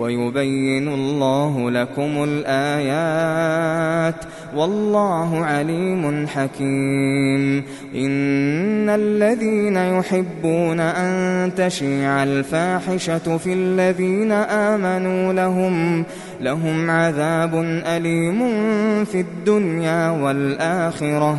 ويبين الله لكم الآيات والله عليم حكيم. إن الذين يحبون أن تشيع الفاحشة في الذين آمنوا لهم لهم عذاب أليم في الدنيا والآخرة.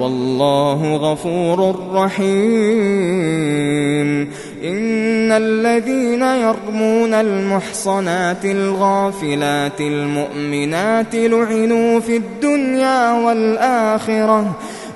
والله غفور رحيم. إن الذين يرمون المحصنات الغافلات المؤمنات لعنوا في الدنيا والآخرة.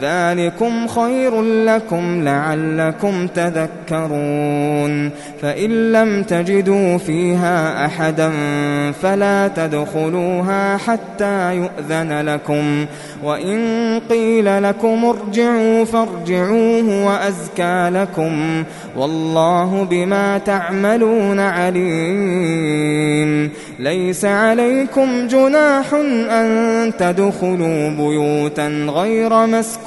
ذلكم خير لكم لعلكم تذكرون فإن لم تجدوا فيها أحدا فلا تدخلوها حتى يؤذن لكم وإن قيل لكم ارجعوا فارجعوه وأزكى لكم والله بما تعملون عليم ليس عليكم جناح أن تدخلوا بيوتا غير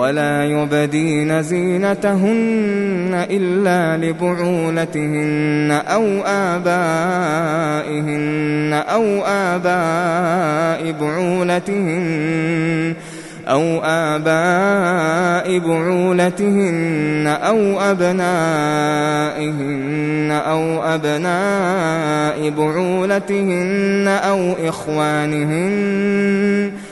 ولا يبدين زينتهن إلا لبعولتهن أو آبائهن أو آباء بعولتهن أو آباء بعولتهن أو أبنائهن أو أبناء بعولتهن أو إخوانهن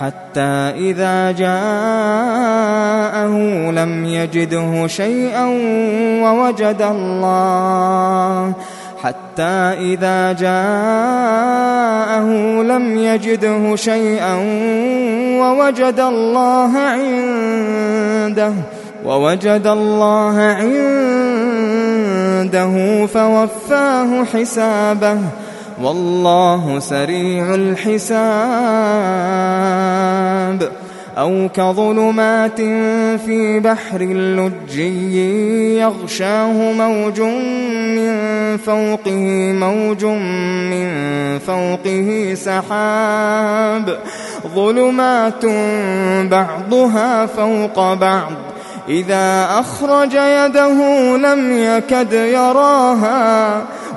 حتى إذا جاءه لم يجده شيئا ووجد الله. حتى إذا جاءه لم يجده شيئا ووجد الله عنده ووجد الله عنده فوفاه حسابه. والله سريع الحساب. أو كظلمات في بحر لجي يغشاه موج من فوقه موج من فوقه سحاب. ظلمات بعضها فوق بعض. إذا أخرج يده لم يكد يراها.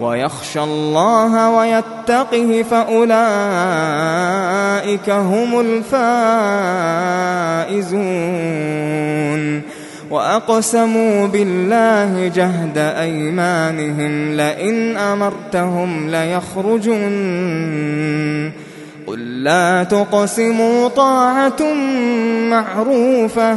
ويخشى الله ويتقه فأولئك هم الفائزون وأقسموا بالله جهد أيمانهم لئن أمرتهم ليخرجن. قل لا تقسموا طاعة معروفة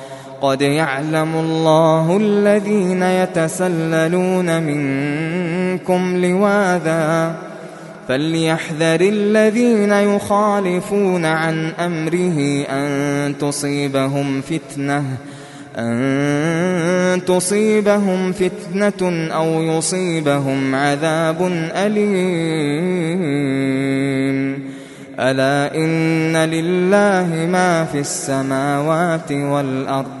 قد يعلم الله الذين يتسللون منكم لواذا فليحذر الذين يخالفون عن أمره أن تصيبهم فتنةٌ أن تصيبهم فتنة أو يصيبهم عذاب أليم. ألا إن لله ما في السماوات والأرض.